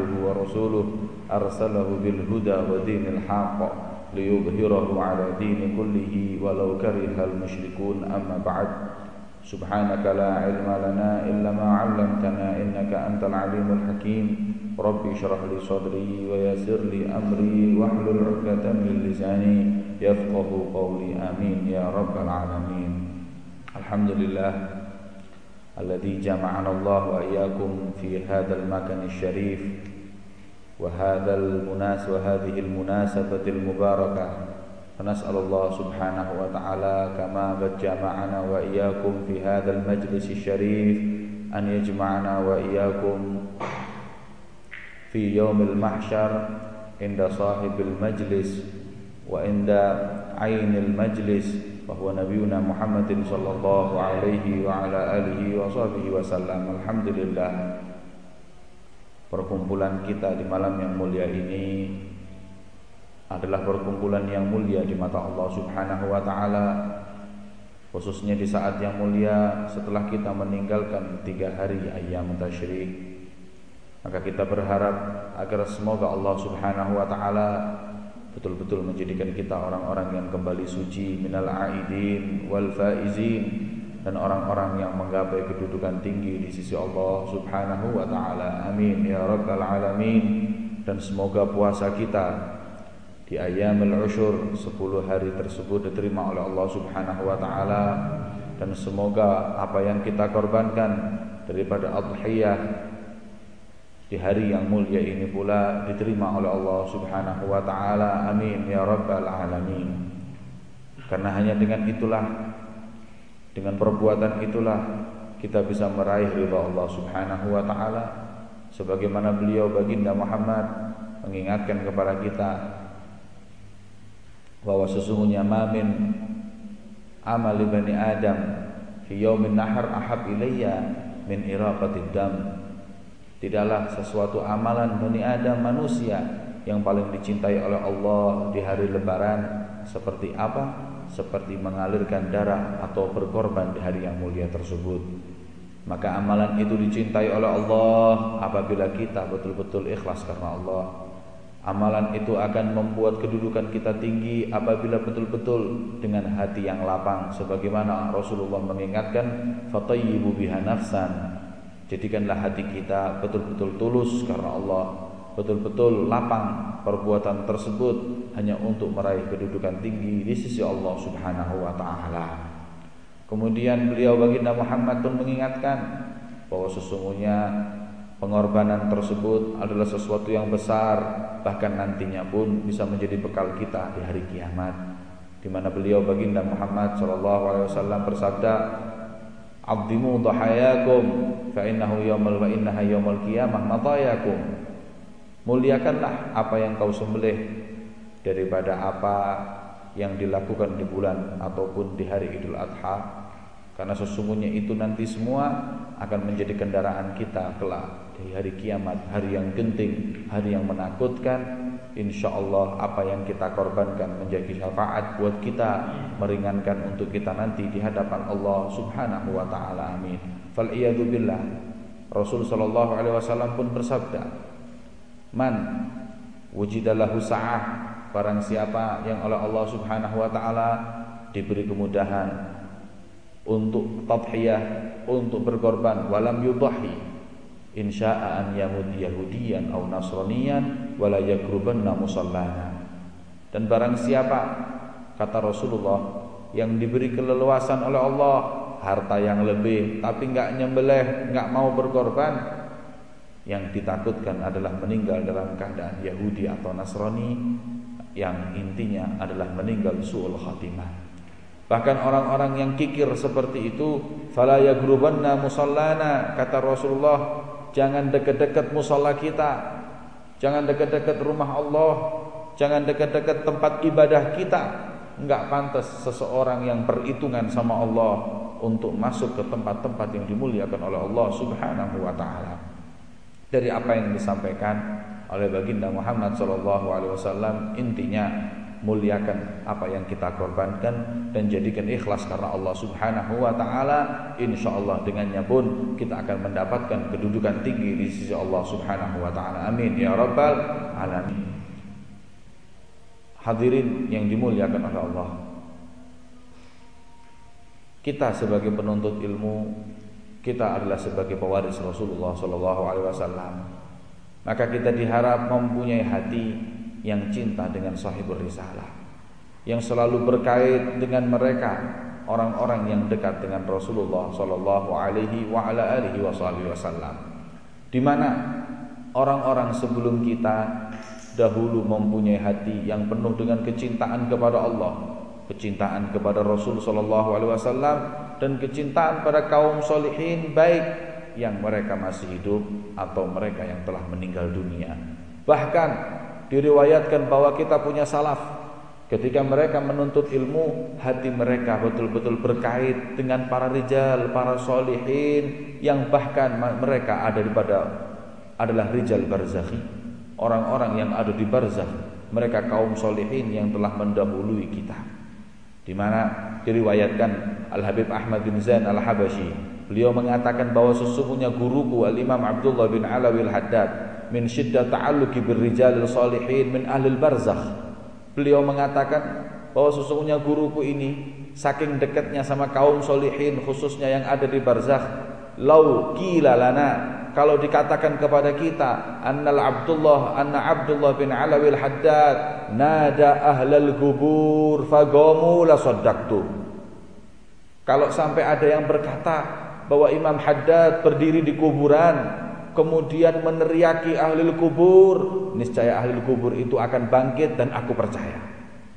عبده ورسوله أرسله بالهدى ودين الحق ليظهره على دين كله ولو كره المشركون. أما بعد سبحانك لا علم لنا إلا ما علمتنا إنك أنت العليم الحكيم. ربي اشرح لي صدري ويسر لي أمري واحلل عقدة من لساني يفقه قولي. آمين يا رب العالمين. الحمد لله الذي جمعنا الله وإياكم في هذا المكان الشريف. وهذا المناس وهذه المناسبة المباركة. فنسأل الله سبحانه وتعالى كما جمعنا وإياكم في هذا المجلس الشريف أن يجمعنا وإياكم في يوم المحشر عند صاحب المجلس وعند عين المجلس وهو نبينا محمد صلى الله عليه وعلى آله وصحبه وسلم. الحمد لله. Perkumpulan kita di malam yang mulia ini adalah perkumpulan yang mulia di mata Allah Subhanahu wa taala. Khususnya di saat yang mulia setelah kita meninggalkan tiga hari ayam tasyrik maka kita berharap agar semoga Allah Subhanahu wa taala betul-betul menjadikan kita orang-orang yang kembali suci minal aidin wal faizin dan orang-orang yang menggapai kedudukan tinggi di sisi Allah Subhanahu wa taala. Amin ya rabbal alamin. Dan semoga puasa kita di ayamul usyur 10 hari tersebut diterima oleh Allah Subhanahu wa taala dan semoga apa yang kita korbankan daripada adhiyah di hari yang mulia ini pula diterima oleh Allah Subhanahu wa taala. Amin ya rabbal alamin. Karena hanya dengan itulah dengan perbuatan itulah kita bisa meraih ridha Allah Subhanahu wa taala. Sebagaimana beliau baginda Muhammad mengingatkan kepada kita bahwa sesungguhnya mamin amal bani Adam fi yaumin nahar ahab ilayya min iraqatid dam. Tidaklah sesuatu amalan bani Adam manusia yang paling dicintai oleh Allah di hari lebaran. Seperti apa seperti mengalirkan darah atau berkorban di hari yang mulia tersebut. Maka amalan itu dicintai oleh Allah apabila kita betul-betul ikhlas karena Allah. Amalan itu akan membuat kedudukan kita tinggi apabila betul-betul dengan hati yang lapang sebagaimana Rasulullah mengingatkan fatayyibu biha nafsan. Jadikanlah hati kita betul-betul tulus karena Allah betul-betul lapang perbuatan tersebut hanya untuk meraih kedudukan tinggi di sisi Allah Subhanahu wa taala. Kemudian beliau baginda Muhammad pun mengingatkan bahwa sesungguhnya pengorbanan tersebut adalah sesuatu yang besar bahkan nantinya pun bisa menjadi bekal kita di hari kiamat di mana beliau baginda Muhammad sallallahu alaihi wasallam bersabda Abdimu dhahayakum fa innahu yawmal wa innaha yawmal qiyamah Muliakanlah apa yang kau sembelih daripada apa yang dilakukan di bulan ataupun di hari Idul Adha karena sesungguhnya itu nanti semua akan menjadi kendaraan kita kelak di hari kiamat, hari yang genting, hari yang menakutkan. Insya Allah apa yang kita korbankan menjadi syafaat buat kita, meringankan untuk kita nanti di hadapan Allah Subhanahu wa taala. Amin. Fal. Rasul sallallahu alaihi wasallam pun bersabda, Man wujidalahu sa'ah barang siapa yang oleh Allah Subhanahu wa taala diberi kemudahan untuk tadhiyah, untuk berkorban walam yudhi insya'a an yamud yahudiyan au nasraniyan wala yakrubanna musallana. Dan barang siapa kata Rasulullah yang diberi keleluasan oleh Allah harta yang lebih tapi enggak nyembelih, enggak mau berkorban yang ditakutkan adalah meninggal dalam keadaan Yahudi atau Nasrani yang intinya adalah meninggal suul khatimah. Bahkan orang-orang yang kikir seperti itu, fala yagrubanna musallana kata Rasulullah, jangan dekat-dekat musalla kita. Jangan dekat-dekat rumah Allah, jangan dekat-dekat tempat ibadah kita. Enggak pantas seseorang yang perhitungan sama Allah untuk masuk ke tempat-tempat yang dimuliakan oleh Allah Subhanahu wa taala dari apa yang disampaikan oleh baginda Muhammad Shallallahu Alaihi Wasallam intinya muliakan apa yang kita korbankan dan jadikan ikhlas karena Allah Subhanahu wa taala. Insyaallah dengannya pun kita akan mendapatkan kedudukan tinggi di sisi Allah Subhanahu wa taala. Amin. Ya rabbal alamin. Hadirin yang dimuliakan oleh Allah. Kita sebagai penuntut ilmu kita adalah sebagai pewaris Rasulullah Sallallahu Alaihi Wasallam. Maka kita diharap mempunyai hati yang cinta dengan sahibul risalah yang selalu berkait dengan mereka orang-orang yang dekat dengan Rasulullah Sallallahu Alaihi Wasallam. Di mana orang-orang sebelum kita dahulu mempunyai hati yang penuh dengan kecintaan kepada Allah kecintaan kepada Rasul sallallahu alaihi wasallam dan kecintaan pada kaum solihin baik yang mereka masih hidup atau mereka yang telah meninggal dunia. Bahkan diriwayatkan bahwa kita punya salaf ketika mereka menuntut ilmu hati mereka betul-betul berkait dengan para rijal, para solihin yang bahkan mereka ada di pada adalah rijal barzakhi, orang-orang yang ada di barzakh, mereka kaum solihin yang telah mendahului kita di mana diriwayatkan Al Habib Ahmad bin Zain Al Habashi beliau mengatakan bahwa sesungguhnya guruku Al Imam Abdullah bin Alawi Al Haddad min syiddat ta'alluqi birrijal salihin min ahli barzakh. Beliau mengatakan bahwa sesungguhnya guruku ini saking dekatnya sama kaum solihin khususnya yang ada di barzakh lau qila lana kalau dikatakan kepada kita annal Abdullah anna Abdullah bin Alawi al-Haddad nada ahlal kubur fagomu la saddaqtu. Kalau sampai ada yang berkata bahwa Imam Haddad berdiri di kuburan kemudian meneriaki ahli kubur niscaya ahli kubur itu akan bangkit dan aku percaya.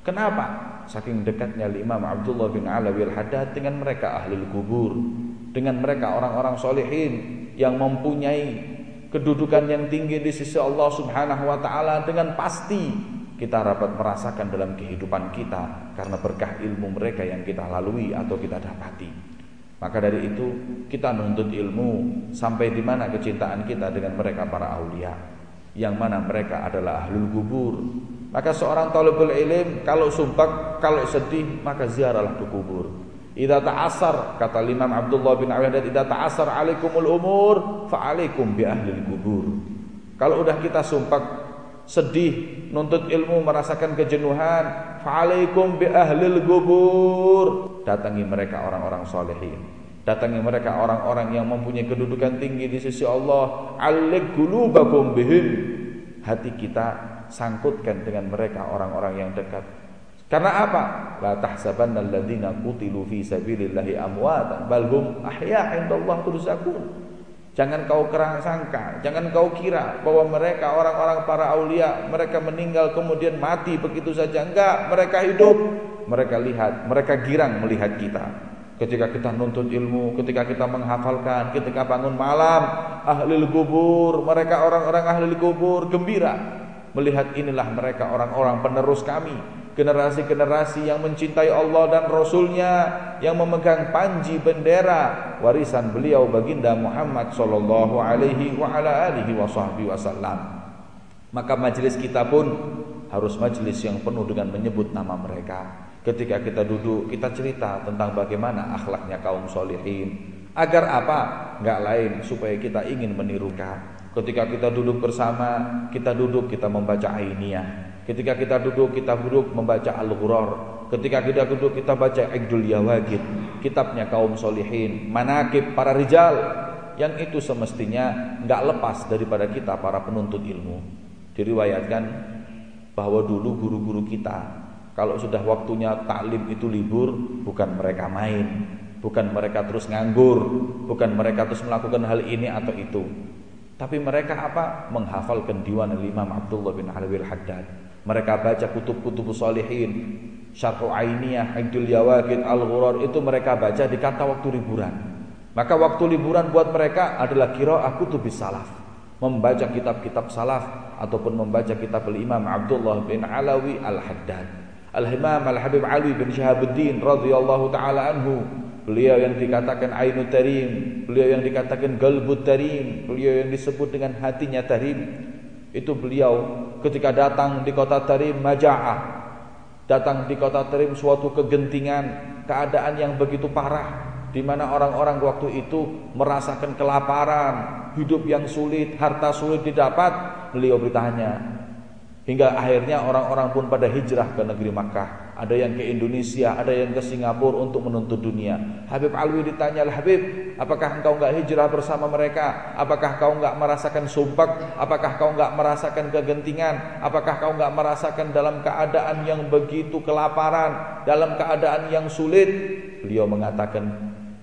Kenapa? Saking dekatnya Imam Abdullah bin Alawi al-Haddad dengan mereka ahli kubur dengan mereka orang-orang solehin yang mempunyai kedudukan yang tinggi di sisi Allah Subhanahu wa taala dengan pasti kita dapat merasakan dalam kehidupan kita karena berkah ilmu mereka yang kita lalui atau kita dapati. Maka dari itu kita nuntut ilmu sampai di mana kecintaan kita dengan mereka para aulia yang mana mereka adalah ahlul kubur. Maka seorang talibul ilim kalau sumpah, kalau sedih maka ziarahlah ke kubur. Idza ta'asar kata Imam Abdullah bin Awiyah idza ta'asar alaikumul umur fa alaikum bi ahli kubur. Kalau udah kita sumpah sedih, nuntut ilmu, merasakan kejenuhan, fa alaikum bi ahli kubur. Datangi mereka orang-orang solehin. Datangi mereka orang-orang yang mempunyai kedudukan tinggi di sisi Allah. Alik qulubakum bihim. Hati kita sangkutkan dengan mereka orang-orang yang dekat karena apa? La tahsabanna alladziina qutilu fi sabilillahi amwatan bal hum ahya' indallah turzaqun. Jangan kau kerang sangka, jangan kau kira bahwa mereka orang-orang para aulia, mereka meninggal kemudian mati begitu saja. Enggak, mereka hidup. Mereka lihat, mereka girang melihat kita. Ketika kita nuntut ilmu, ketika kita menghafalkan, ketika bangun malam, ahli kubur, mereka orang-orang ahli kubur gembira melihat inilah mereka orang-orang penerus kami generasi-generasi yang mencintai Allah dan Rasulnya yang memegang panji bendera warisan beliau baginda Muhammad sallallahu alaihi wa ala alihi wasallam. Maka majelis kita pun harus majelis yang penuh dengan menyebut nama mereka. Ketika kita duduk, kita cerita tentang bagaimana akhlaknya kaum solihin. Agar apa? Enggak lain supaya kita ingin menirukan. Ketika kita duduk bersama, kita duduk kita membaca ainiyah Ketika kita duduk, kita duduk membaca Al-Ghurar. Ketika kita duduk, kita baca Iqdul Yawagid. Kitabnya kaum solihin. Manakib para rijal. Yang itu semestinya nggak lepas daripada kita para penuntut ilmu. Diriwayatkan bahwa dulu guru-guru kita kalau sudah waktunya taklim itu libur bukan mereka main bukan mereka terus nganggur bukan mereka terus melakukan hal ini atau itu tapi mereka apa menghafalkan diwan Imam Abdullah bin Alwi al-Haddad mereka baca kutub-kutub salihin, Syarhu Ainiyah, Hidul Yawakid, Al-Ghurar itu mereka baca di kata waktu liburan. Maka waktu liburan buat mereka adalah qiraah kutubis salaf. Membaca kitab-kitab salaf ataupun membaca kitab Imam Abdullah bin Alawi Al-Haddad. Al-Imam Al-Habib Ali bin Syahabuddin radhiyallahu taala anhu Beliau yang dikatakan Ainut Tarim, beliau yang dikatakan Galbut Tarim, beliau yang disebut dengan hatinya Tarim. Itu beliau ketika datang di kota Tarim Maja'ah Datang di kota Terim suatu kegentingan, keadaan yang begitu parah di mana orang-orang waktu itu merasakan kelaparan, hidup yang sulit, harta sulit didapat, beliau bertanya. Hingga akhirnya orang-orang pun pada hijrah ke negeri Makkah. Ada yang ke Indonesia, ada yang ke Singapura untuk menuntut dunia. Habib Alwi ditanya, Habib, apakah engkau enggak hijrah bersama mereka? Apakah kau enggak merasakan sumpah? Apakah kau enggak merasakan kegentingan? Apakah kau enggak merasakan dalam keadaan yang begitu kelaparan, dalam keadaan yang sulit? Beliau mengatakan,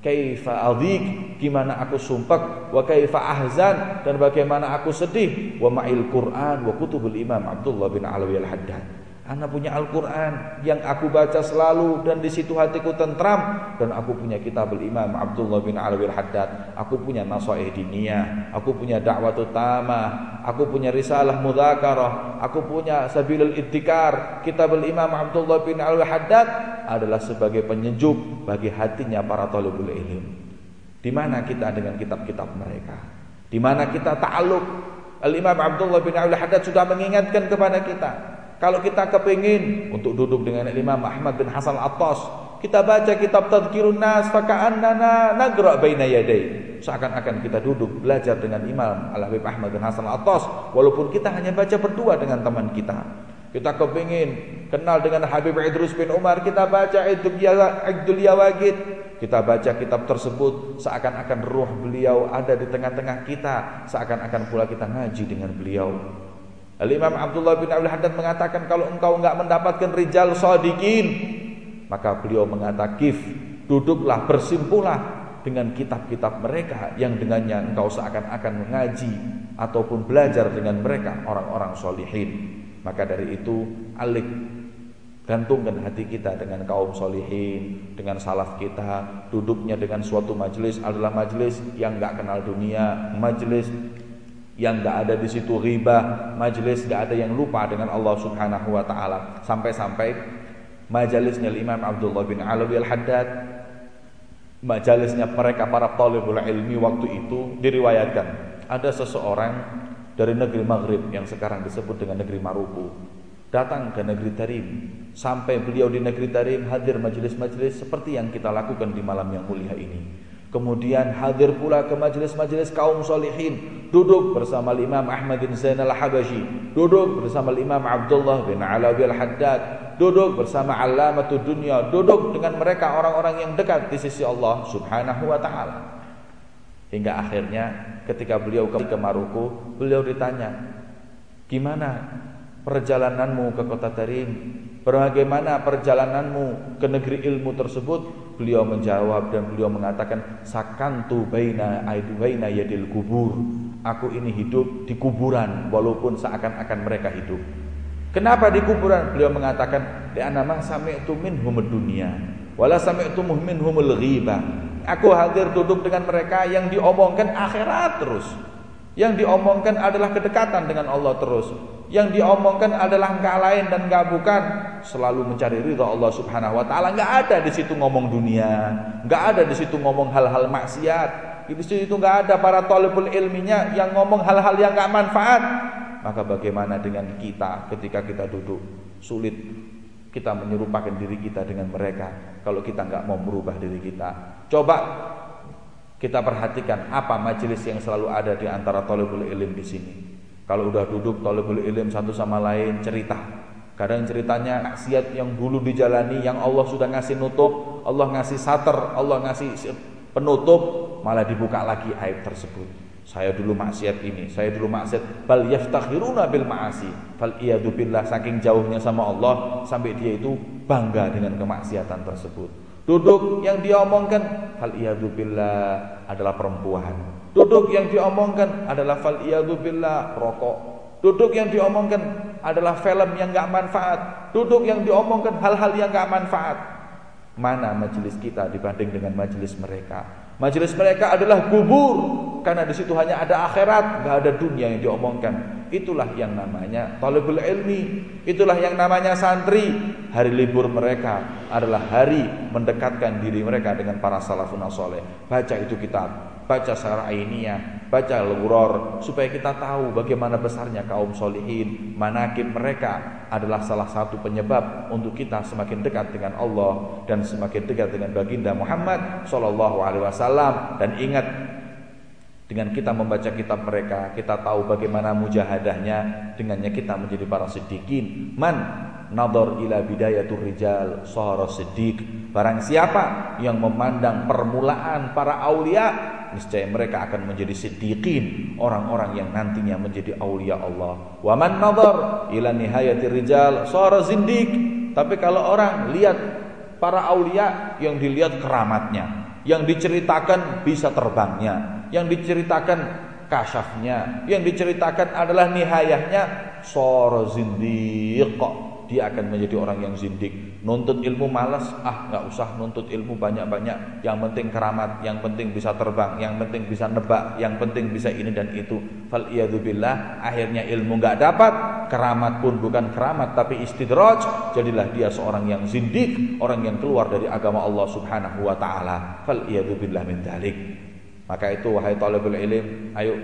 kaifa adhik gimana aku sumpah wa kaifa ahzan dan bagaimana aku sedih wa ma'il Quran wa kutubul Imam Abdullah bin Alawi Al-Haddad Anda punya Al-Quran yang aku baca selalu dan di situ hatiku tentram dan aku punya kitab Imam Abdullah bin Alawi Al-Haddad. Aku punya Nasaih Diniyah, aku punya Dakwah Utama, aku punya Risalah Mudzakarah, aku punya Sabilul Iddikar. Kitab Imam Abdullah bin Alawi Al-Haddad adalah sebagai penyejuk bagi hatinya para talibul ilm. Di mana kita dengan kitab-kitab mereka? Di mana kita ta'aluk? Al-Imam Abdullah bin Alawi Al-Haddad sudah mengingatkan kepada kita kalau kita kepingin untuk duduk dengan Imam Ahmad bin Hasan Attas, kita baca kitab Tadhkirun Nas faka'annana nagra baina yaday. Seakan-akan kita duduk belajar dengan Imam Al-Habib Ahmad bin Hasan Attas walaupun kita hanya baca berdua dengan teman kita. Kita kepingin kenal dengan Habib Idrus bin Umar, kita baca Idul Yawagid, kita baca kitab tersebut seakan-akan ruh beliau ada di tengah-tengah kita, seakan-akan pula kita ngaji dengan beliau. Al-Imam Abdullah bin Abdul Haddad mengatakan kalau engkau enggak mendapatkan rijal sadiqin maka beliau mengatakan kif duduklah bersimpulah dengan kitab-kitab mereka yang dengannya engkau seakan-akan mengaji ataupun belajar dengan mereka orang-orang solihin maka dari itu alik gantungkan hati kita dengan kaum solihin dengan salaf kita. Duduknya dengan suatu majelis adalah majelis yang enggak kenal dunia majelis yang nggak ada di situ riba, majelis nggak ada yang lupa dengan Allah Subhanahu wa taala. Sampai-sampai majelisnya Imam Abdullah bin Alawi Al-Haddad majelisnya mereka para talibul ilmi waktu itu diriwayatkan. Ada seseorang dari negeri Maghrib yang sekarang disebut dengan negeri Maruku datang ke negeri Tarim sampai beliau di negeri Tarim hadir majelis-majelis seperti yang kita lakukan di malam yang mulia ini Kemudian hadir pula ke majelis-majelis kaum solihin. Duduk bersama Imam Ahmad bin Zain al-Habashi. Duduk bersama Imam Abdullah bin Alawi al-Haddad. Duduk bersama Alamatul Dunia. Duduk dengan mereka orang-orang yang dekat di sisi Allah subhanahu wa ta'ala. Hingga akhirnya ketika beliau ke Maruku, beliau ditanya, gimana perjalananmu ke kota Tarim? Bagaimana perjalananmu ke negeri ilmu tersebut? Beliau menjawab dan beliau mengatakan sakantu baina baina yadil kubur. Aku ini hidup di kuburan walaupun seakan-akan mereka hidup. Kenapa di kuburan? Beliau mengatakan di anama sami'tu minhum dunia wala sami'tu minhumul ghibah. Aku hadir duduk dengan mereka yang diomongkan akhirat terus. Yang diomongkan adalah kedekatan dengan Allah terus. Yang diomongkan adalah enggak lain dan enggak bukan selalu mencari ridha Allah Subhanahu wa taala. Enggak ada di situ ngomong dunia, enggak ada di situ ngomong hal-hal maksiat. Di situ enggak ada para talibul ilminya yang ngomong hal-hal yang enggak manfaat. Maka bagaimana dengan kita ketika kita duduk? Sulit kita menyerupakan diri kita dengan mereka kalau kita enggak mau merubah diri kita. Coba kita perhatikan apa majelis yang selalu ada di antara talibul ilm di sini. Kalau udah duduk tolebul ilim satu sama lain cerita. Kadang ceritanya maksiat yang dulu dijalani yang Allah sudah ngasih nutup, Allah ngasih sater, Allah ngasih penutup, malah dibuka lagi aib tersebut. Saya dulu maksiat ini, saya dulu maksiat bal yaftakhiruna bil ma'asi. Fal iyadu billah saking jauhnya sama Allah sampai dia itu bangga dengan kemaksiatan tersebut. Duduk yang dia omongkan fal iyadu billah adalah perempuan. Duduk yang diomongkan adalah fal billah rokok. Duduk yang diomongkan adalah film yang gak manfaat. Duduk yang diomongkan hal-hal yang gak manfaat. Mana majelis kita dibanding dengan majelis mereka? Majelis mereka adalah kubur karena di situ hanya ada akhirat, gak ada dunia yang diomongkan. Itulah yang namanya talibul ilmi. Itulah yang namanya santri. Hari libur mereka adalah hari mendekatkan diri mereka dengan para salafun soleh. Baca itu kitab baca secara ainiyah, baca luror supaya kita tahu bagaimana besarnya kaum solihin, manakib mereka adalah salah satu penyebab untuk kita semakin dekat dengan Allah dan semakin dekat dengan baginda Muhammad Shallallahu Alaihi Wasallam dan ingat dengan kita membaca kitab mereka, kita tahu bagaimana mujahadahnya. Dengannya kita menjadi para siddiqin. Man nador ila bidayatur rijal sahara siddiq. Barang siapa yang memandang permulaan para aulia, niscaya mereka akan menjadi siddiqin, orang-orang yang nantinya menjadi aulia Allah. Wa man nador ila nihayatir rijal sahara zindiq. Tapi kalau orang lihat para aulia yang dilihat keramatnya, yang diceritakan bisa terbangnya, yang diceritakan kasyafnya, yang diceritakan adalah nihayahnya soro zindiq dia akan menjadi orang yang zindik. Nuntut ilmu malas, ah nggak usah nuntut ilmu banyak-banyak. Yang penting keramat, yang penting bisa terbang, yang penting bisa nebak, yang penting bisa ini dan itu. Fal billah, akhirnya ilmu nggak dapat, keramat pun bukan keramat tapi istidraj. Jadilah dia seorang yang zindik, orang yang keluar dari agama Allah Subhanahu wa taala. Fal billah min dalik. Maka itu wahai talibul ilim, ayo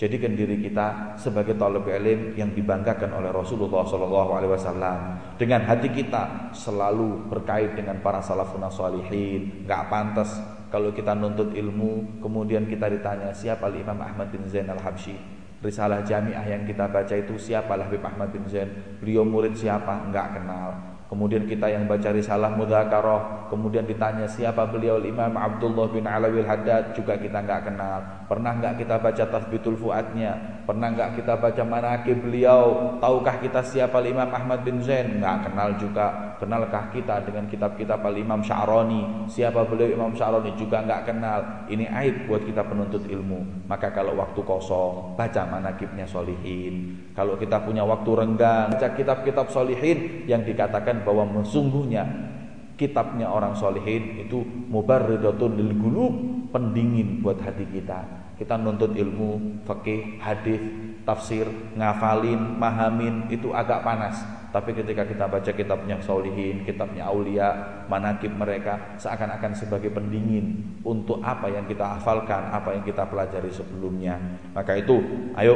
jadikan diri kita sebagai talibul ilim yang dibanggakan oleh Rasulullah sallallahu alaihi wasallam. Dengan hati kita selalu berkait dengan para salafun salihin. Enggak pantas kalau kita nuntut ilmu kemudian kita ditanya siapa Imam Ahmad bin Zain Al-Habsyi. Risalah jamiah yang kita baca itu siapa Habib Ahmad bin Zain? Beliau murid siapa? Enggak kenal. Kemudian kita yang baca risalah mudzakarah, kemudian ditanya siapa beliau Imam Abdullah bin Alawil Haddad juga kita nggak kenal. Pernah nggak kita baca tasbitul fuadnya? Pernah nggak kita baca manakib beliau? Tahukah kita siapa Imam Ahmad bin Zain? Nggak kenal juga. Kenalkah kita dengan kitab-kitab Al Imam Sya'rani? Siapa beliau Imam Sya'rani juga nggak kenal. Ini aib buat kita penuntut ilmu. Maka kalau waktu kosong baca manakibnya solihin. Kalau kita punya waktu renggang baca kitab-kitab solihin yang dikatakan bahwa sesungguhnya kitabnya orang solihin itu mubarridatun lil gulub pendingin buat hati kita. Kita nuntut ilmu, fakih, hadis, tafsir, ngafalin, mahamin itu agak panas. Tapi ketika kita baca kitabnya solihin, kitabnya aulia, manakib mereka seakan-akan sebagai pendingin untuk apa yang kita hafalkan, apa yang kita pelajari sebelumnya. Maka itu, ayo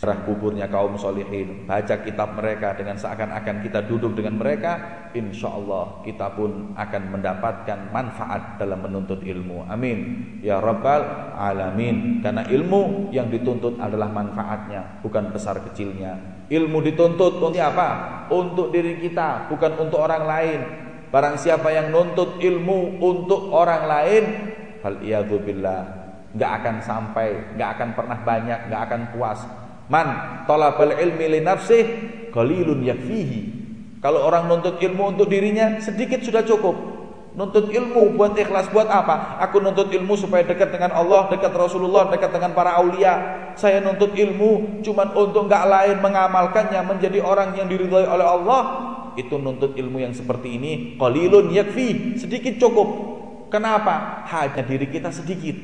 serah kuburnya kaum solihin, baca kitab mereka dengan seakan-akan kita duduk dengan mereka, insya Allah kita pun akan mendapatkan manfaat dalam menuntut ilmu. Amin. Ya Rabbal Alamin. Karena ilmu yang dituntut adalah manfaatnya, bukan besar kecilnya. Ilmu dituntut untuk apa? Untuk diri kita, bukan untuk orang lain. Barang siapa yang nuntut ilmu untuk orang lain, hal billah, nggak akan sampai, nggak akan pernah banyak, nggak akan puas Man talabal ilmi li nafsih qalilun yakfihi. Kalau orang nuntut ilmu untuk dirinya sedikit sudah cukup. Nuntut ilmu buat ikhlas buat apa? Aku nuntut ilmu supaya dekat dengan Allah, dekat Rasulullah, dekat dengan para aulia. Saya nuntut ilmu cuman untuk nggak lain mengamalkannya menjadi orang yang diridhoi oleh Allah. Itu nuntut ilmu yang seperti ini qalilun yakfi, sedikit cukup. Kenapa? Hanya diri kita sedikit.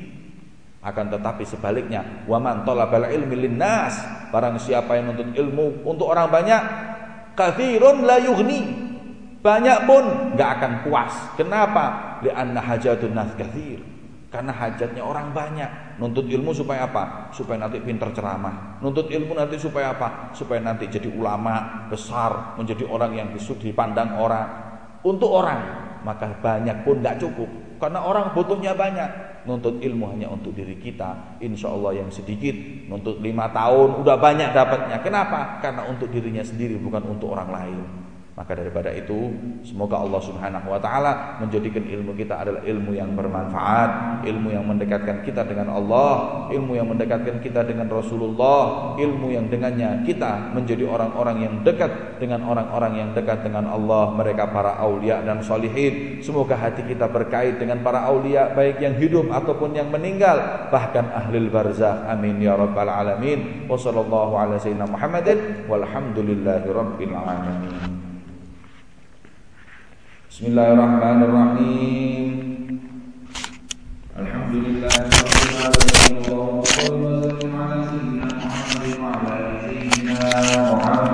Akan tetapi sebaliknya, waman talabal ilmi linnas, barang siapa yang menuntut ilmu untuk orang banyak, kathirun la yughni. Banyak pun nggak akan puas. Kenapa? Lianna hajatun nas kathir. Karena hajatnya orang banyak. Nuntut ilmu supaya apa? Supaya nanti pintar ceramah. Nuntut ilmu nanti supaya apa? Supaya nanti jadi ulama besar, menjadi orang yang dipandang orang. Untuk orang, maka banyak pun nggak cukup. Karena orang butuhnya banyak nuntut ilmu hanya untuk diri kita insya Allah yang sedikit nuntut lima tahun udah banyak dapatnya kenapa karena untuk dirinya sendiri bukan untuk orang lain maka daripada itu semoga Allah Subhanahu wa taala menjadikan ilmu kita adalah ilmu yang bermanfaat, ilmu yang mendekatkan kita dengan Allah, ilmu yang mendekatkan kita dengan Rasulullah, ilmu yang dengannya kita menjadi orang-orang yang dekat dengan orang-orang yang dekat dengan Allah, mereka para aulia dan solihin. Semoga hati kita berkait dengan para aulia baik yang hidup ataupun yang meninggal, bahkan ahlul barzakh. Amin ya rabbal alamin. Wassallallahu ala sayyidina Muhammadin walhamdulillahi alamin. Bismillahirrahmanirrahim. Alhamdulillah.